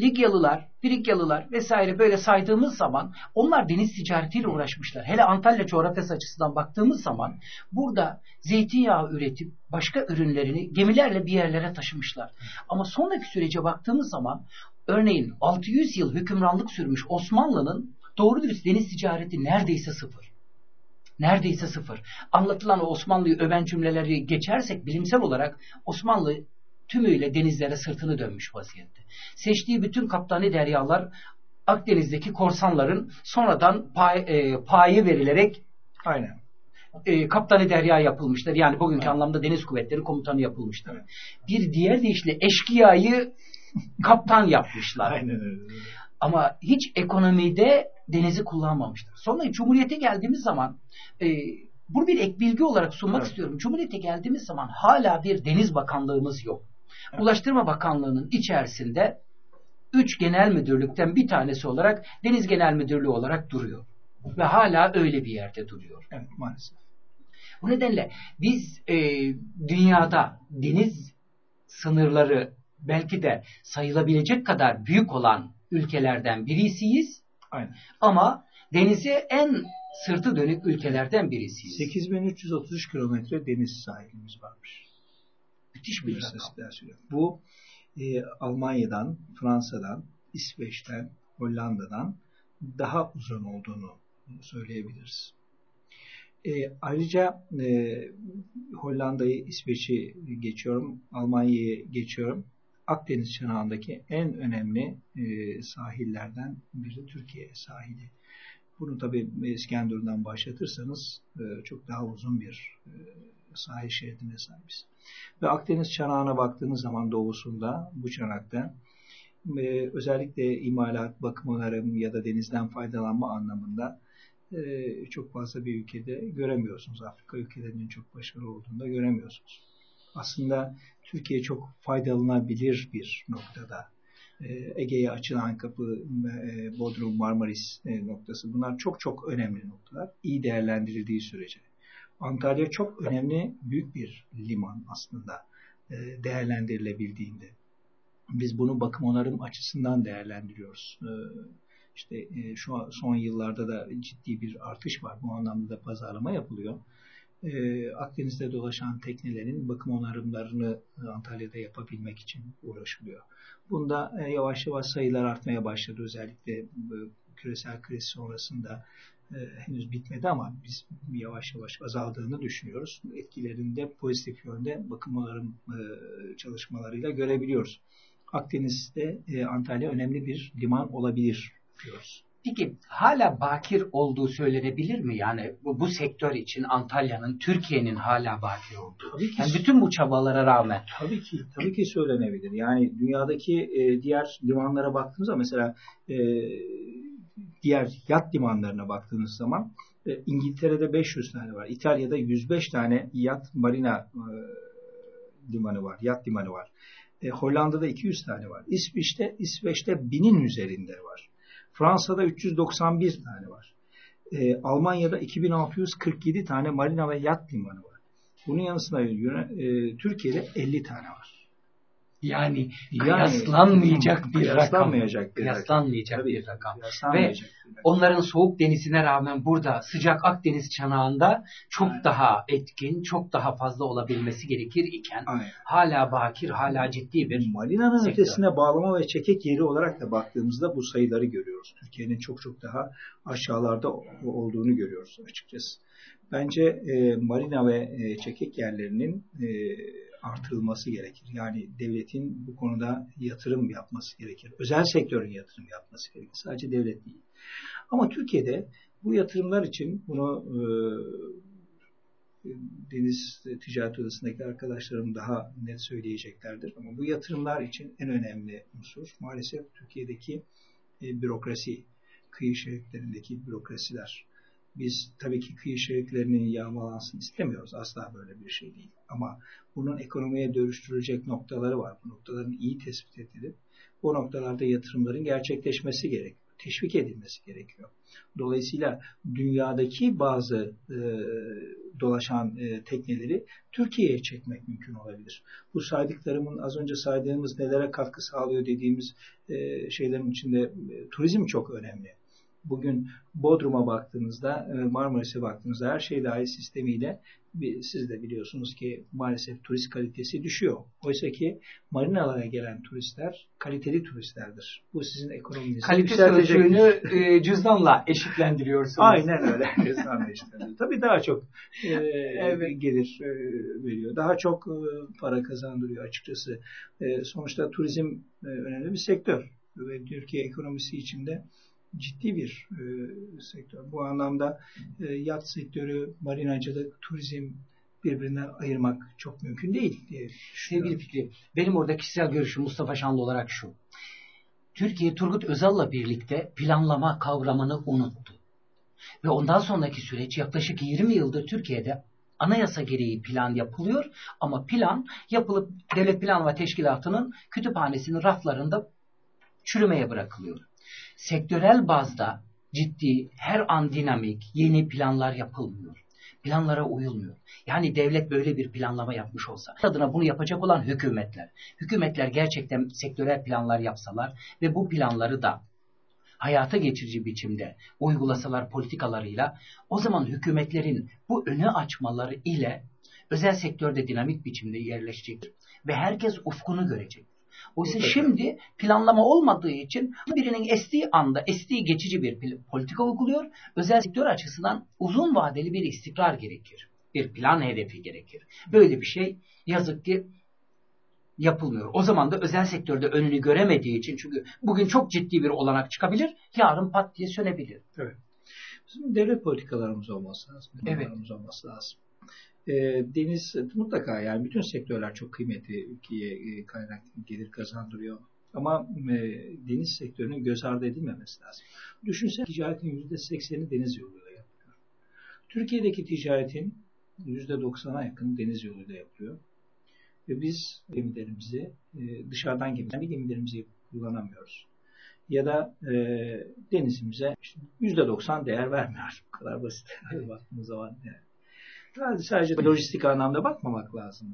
Ligyalılar, Frigyalılar vesaire böyle saydığımız zaman onlar deniz ticaretiyle uğraşmışlar. Hele Antalya coğrafyası açısından baktığımız zaman burada zeytinyağı üretip başka ürünlerini gemilerle bir yerlere taşımışlar. Ama sonraki sürece baktığımız zaman örneğin 600 yıl hükümranlık sürmüş Osmanlı'nın doğru dürüst deniz ticareti neredeyse sıfır. Neredeyse sıfır. Anlatılan Osmanlı'yı öven cümleleri geçersek bilimsel olarak Osmanlı tümüyle denizlere sırtını dönmüş vaziyette. Seçtiği bütün kaptani deryalar Akdeniz'deki korsanların sonradan pay, e, payı verilerek Aynen. E, kaptanı derya yapılmışlar. Yani bugünkü evet. anlamda deniz kuvvetleri komutanı yapılmışlar. Evet. Bir diğer deyişle eşkıyayı kaptan yapmışlar. Aynen öyle. Ama hiç ekonomide denizi kullanmamışlar. Sonra Cumhuriyete geldiğimiz zaman e, bunu bir ek bilgi olarak sunmak evet. istiyorum. Cumhuriyete geldiğimiz zaman hala bir deniz bakanlığımız yok. Ulaştırma Bakanlığı'nın içerisinde üç genel müdürlükten bir tanesi olarak Deniz Genel Müdürlüğü olarak duruyor. Ve hala öyle bir yerde duruyor. Evet maalesef. Bu nedenle biz e, dünyada deniz sınırları belki de sayılabilecek kadar büyük olan ülkelerden birisiyiz. Aynen. Ama denize en sırtı dönük ülkelerden birisiyiz. 8333 kilometre deniz sahilimiz varmış. Müthiş bir rakam. Bu e, Almanya'dan, Fransa'dan, İsveç'ten, Hollanda'dan daha uzun olduğunu söyleyebiliriz. E, ayrıca e, Hollanda'yı, İsveç'i geçiyorum, Almanya'yı geçiyorum. Akdeniz çanağındaki en önemli e, sahillerden biri Türkiye sahili. Bunu tabi İskenderun'dan başlatırsanız e, çok daha uzun bir e, sahil şeridine sahibiz. Ve Akdeniz çanağına baktığınız zaman doğusunda bu çanakta e, özellikle imalat, bakım onarım ya da denizden faydalanma anlamında e, çok fazla bir ülkede göremiyorsunuz. Afrika ülkelerinin çok başarılı olduğunu da göremiyorsunuz. Aslında Türkiye çok faydalanabilir bir noktada. E, Ege'ye açılan kapı, e, Bodrum, Marmaris e, noktası bunlar çok çok önemli noktalar. İyi değerlendirildiği sürece. Antalya çok önemli, büyük bir liman aslında değerlendirilebildiğinde. Biz bunu bakım onarım açısından değerlendiriyoruz. İşte şu son yıllarda da ciddi bir artış var. Bu anlamda da pazarlama yapılıyor. Akdeniz'de dolaşan teknelerin bakım onarımlarını Antalya'da yapabilmek için uğraşılıyor. Bunda yavaş yavaş sayılar artmaya başladı. Özellikle küresel kriz sonrasında henüz bitmedi ama biz yavaş yavaş azaldığını düşünüyoruz. Etkilerinde pozitif yönde bakım onarım çalışmalarıyla görebiliyoruz. Akdeniz'de Antalya önemli bir liman olabilir diyoruz. Peki hala bakir olduğu söylenebilir mi? Yani bu, bu sektör için Antalya'nın, Türkiye'nin hala bakir olduğu. Tabii ki. Yani bütün bu çabalara rağmen. Tabii ki, tabii ki söylenebilir. Yani dünyadaki e, diğer limanlara baktığımızda mesela e, diğer yat limanlarına baktığınız zaman e, İngiltere'de 500 tane var. İtalya'da 105 tane yat marina e, limanı var, yat limanı var. E, Hollanda'da 200 tane var. İsviçre'de İsveç'te binin üzerinde var. Fransa'da 391 tane var. Almanya'da 2647 tane marina ve yat limanı var. Bunun yanı sıra Türkiye'de 50 tane var. Yani kıyaslanmayacak yani, bir kıyaslanmayacak rakam. Bir kıyaslanmayacak Tabii, bir rakam. Kıyaslanmayacak Ve bir rakam. onların soğuk denizine rağmen burada sıcak Akdeniz çanağında çok Aynen. daha etkin, çok daha fazla olabilmesi gerekir iken Aynen. hala bakir, hala ciddi bir Malina'nın sektör. ötesine bağlama ve çekek yeri olarak da baktığımızda bu sayıları görüyoruz. Türkiye'nin çok çok daha aşağılarda olduğunu görüyoruz açıkçası. Bence e, marina ve e, çekek yerlerinin e, artırılması gerekir. Yani devletin bu konuda yatırım yapması gerekir. Özel sektörün yatırım yapması gerekir. Sadece devlet değil. Ama Türkiye'de bu yatırımlar için bunu e, Deniz Ticaret Odası'ndaki arkadaşlarım daha net söyleyeceklerdir. Ama bu yatırımlar için en önemli unsur maalesef Türkiye'deki e, bürokrasi, kıyı şeritlerindeki bürokrasiler. Biz tabii ki kıyı şeritlerinin yağmalansın istemiyoruz. Asla böyle bir şey değil. Ama bunun ekonomiye dönüştürülecek noktaları var. Bu noktaların iyi tespit edilip bu noktalarda yatırımların gerçekleşmesi gerekiyor. Teşvik edilmesi gerekiyor. Dolayısıyla dünyadaki bazı e, dolaşan e, tekneleri Türkiye'ye çekmek mümkün olabilir. Bu saydıklarımın az önce saydığımız nelere katkı sağlıyor dediğimiz e, şeylerin içinde e, turizm çok önemli bugün Bodrum'a baktığınızda, e, Marmaris'e baktığınızda her şey dahil sistemiyle siz de biliyorsunuz ki maalesef turist kalitesi düşüyor. Oysa ki marinalara gelen turistler kaliteli turistlerdir. Bu sizin ekonominizi Kalite sözcüğünü e, cüzdanla eşitlendiriyorsunuz. Aynen öyle. cüzdanla eşitlendiriyor. Tabii daha çok e, evet. gelir e, veriyor. Daha çok e, para kazandırıyor açıkçası. E, sonuçta turizm e, önemli bir sektör. Ve Türkiye ekonomisi içinde ciddi bir e, sektör. Bu anlamda e, yat sektörü, marinacılık, turizm birbirinden ayırmak çok mümkün değil diye Sevgili Fikri, benim orada kişisel görüşüm Mustafa Şanlı olarak şu. Türkiye Turgut Özal'la birlikte planlama kavramını unuttu. Ve ondan sonraki süreç yaklaşık 20 yıldır Türkiye'de anayasa gereği plan yapılıyor ama plan yapılıp Devlet Plan ve Teşkilatı'nın kütüphanesinin raflarında çürümeye bırakılıyor sektörel bazda ciddi, her an dinamik, yeni planlar yapılmıyor. Planlara uyulmuyor. Yani devlet böyle bir planlama yapmış olsa, adına bunu yapacak olan hükümetler. Hükümetler gerçekten sektörel planlar yapsalar ve bu planları da hayata geçirici biçimde uygulasalar politikalarıyla o zaman hükümetlerin bu önü açmaları ile özel sektörde dinamik biçimde yerleşecek ve herkes ufkunu görecek. Oysa şimdi planlama olmadığı için birinin estiği anda estiği geçici bir politika uyguluyor. Özel sektör açısından uzun vadeli bir istikrar gerekir. Bir plan hedefi gerekir. Böyle bir şey yazık ki yapılmıyor. O zaman da özel sektörde önünü göremediği için çünkü bugün çok ciddi bir olanak çıkabilir, yarın pat diye sönebilir. Evet. Bizim devlet politikalarımız olması lazım. Evet. olması lazım. E, deniz mutlaka yani bütün sektörler çok kıymetli ülkeye e, kaynak gelir kazandırıyor. Ama e, deniz sektörünün göz ardı edilmemesi lazım. Düşünsene ticaretin %80'i deniz yoluyla yapılıyor. Türkiye'deki ticaretin %90'a yakın deniz yoluyla yapılıyor. Ve biz gemilerimizi e, dışarıdan gemi, kendi gemilerimizi kullanamıyoruz. Ya da e, denizimize işte %90 değer vermiyor. Bu kadar basit baktığımız zaman. Yani. Sadece lojistik anlamda bakmamak lazım.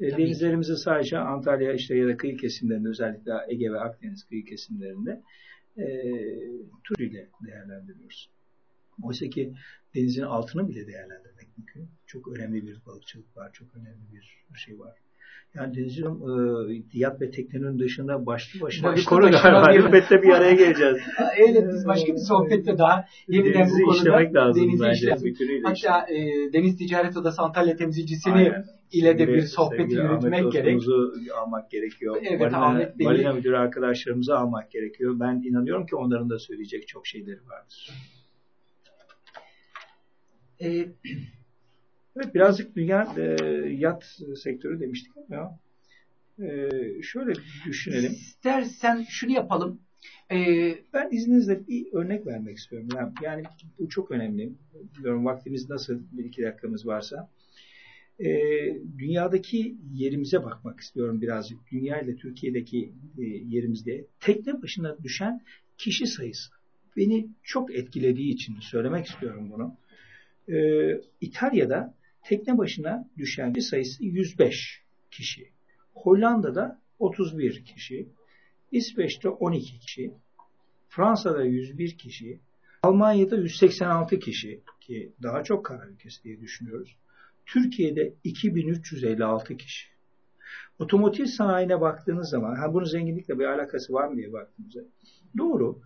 E, denizlerimizi sadece Antalya işte ya da kıyı kesimlerinde özellikle Ege ve Akdeniz kıyı kesimlerinde e, tur ile değerlendiriyoruz. Oysa ki denizin altını bile değerlendirmek mümkün. Çok önemli bir balıkçılık var, çok önemli bir şey var. Yani denizciğim e, yat ve teknenin dışında başlı başına başlı bir konu var. Elbette bir araya geleceğiz. evet biz başka bir sohbette daha yeniden denizi bu konuda işlemek lazım denizi bence. işlemek. Hatta e, Deniz Ticaret Odası Antalya temsilcisini Aynen. ile de bir sohbeti yürütmek gerek. almak gerekiyor. Evet, Marina, Ahmet Bey'i... Marina müdürü arkadaşlarımızı almak gerekiyor. Ben inanıyorum ki onların da söyleyecek çok şeyleri vardır. E, Evet birazcık dünya e, yat sektörü demiştik ama e, şöyle düşünelim. İstersen şunu yapalım. E, ben izninizle bir örnek vermek istiyorum. Yani, yani bu çok önemli. Bilmiyorum vaktimiz nasıl bir iki dakikamız varsa. E, dünyadaki yerimize bakmak istiyorum birazcık. Dünya ile Türkiye'deki e, yerimizde tekne başına düşen kişi sayısı. Beni çok etkilediği için söylemek istiyorum bunu. E, İtalya'da tekne başına düşen sayısı 105 kişi. Hollanda'da 31 kişi. İsveç'te 12 kişi. Fransa'da 101 kişi. Almanya'da 186 kişi ki daha çok kara ülkesi diye düşünüyoruz. Türkiye'de 2356 kişi. Otomotiv sanayine baktığınız zaman, ha bunun zenginlikle bir alakası var mı diye baktığımızda. Doğru.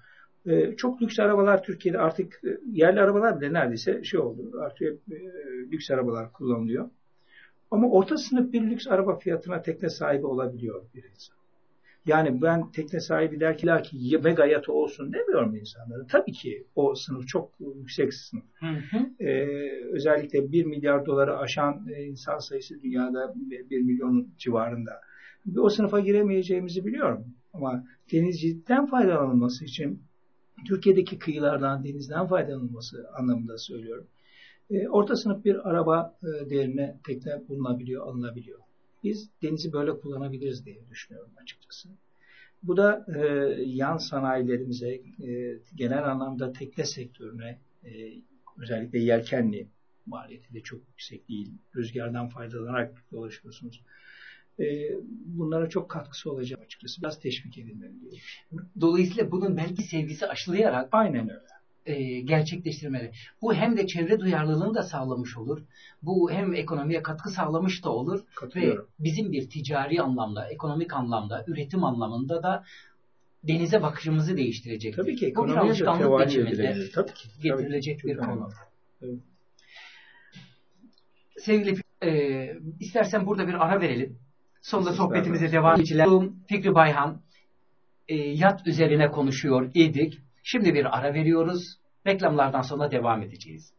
Ee, çok lüks arabalar Türkiye'de artık e, yerli arabalar bile neredeyse şey oldu. Artık e, lüks arabalar kullanılıyor. Ama orta sınıf bir lüks araba fiyatına tekne sahibi olabiliyor bir insan. Yani ben tekne sahibi derken ki mega yatı olsun demiyorum insanlara. Tabii ki o sınıf çok yüksek sınıf. Hı hı. Ee, özellikle 1 milyar doları aşan insan sayısı dünyada 1 milyon civarında. O sınıfa giremeyeceğimizi biliyorum. Ama denizciden faydalanılması için Türkiye'deki kıyılardan, denizden faydalanılması anlamında söylüyorum. E, orta sınıf bir araba e, değerine tekne bulunabiliyor, alınabiliyor. Biz denizi böyle kullanabiliriz diye düşünüyorum açıkçası. Bu da e, yan sanayilerimize, e, genel anlamda tekne sektörüne, e, özellikle yelkenli maliyeti de çok yüksek değil. Rüzgardan faydalanarak dolaşıyorsunuz. E, bunlara çok katkısı olacak açıkçası. Biraz teşvik edilmeli diye. Dolayısıyla bunun belki sevgisi aşılayarak Aynen öyle e, gerçekleştirmeli. Bu hem de çevre duyarlılığını da sağlamış olur. Bu hem ekonomiye katkı sağlamış da olur. Ve bizim bir ticari anlamda, ekonomik anlamda, üretim anlamında da denize bakışımızı değiştirecektir. Tabii ki Bu bir alışkanlık biçiminde Tabii ki. getirilecek Tabii bir konu. Evet. Sevgili e, istersen burada bir ara verelim. Sonra sohbetimize devam edelim. Fikri Bayhan e, yat üzerine konuşuyor idik. Şimdi bir ara veriyoruz. Reklamlardan sonra devam edeceğiz.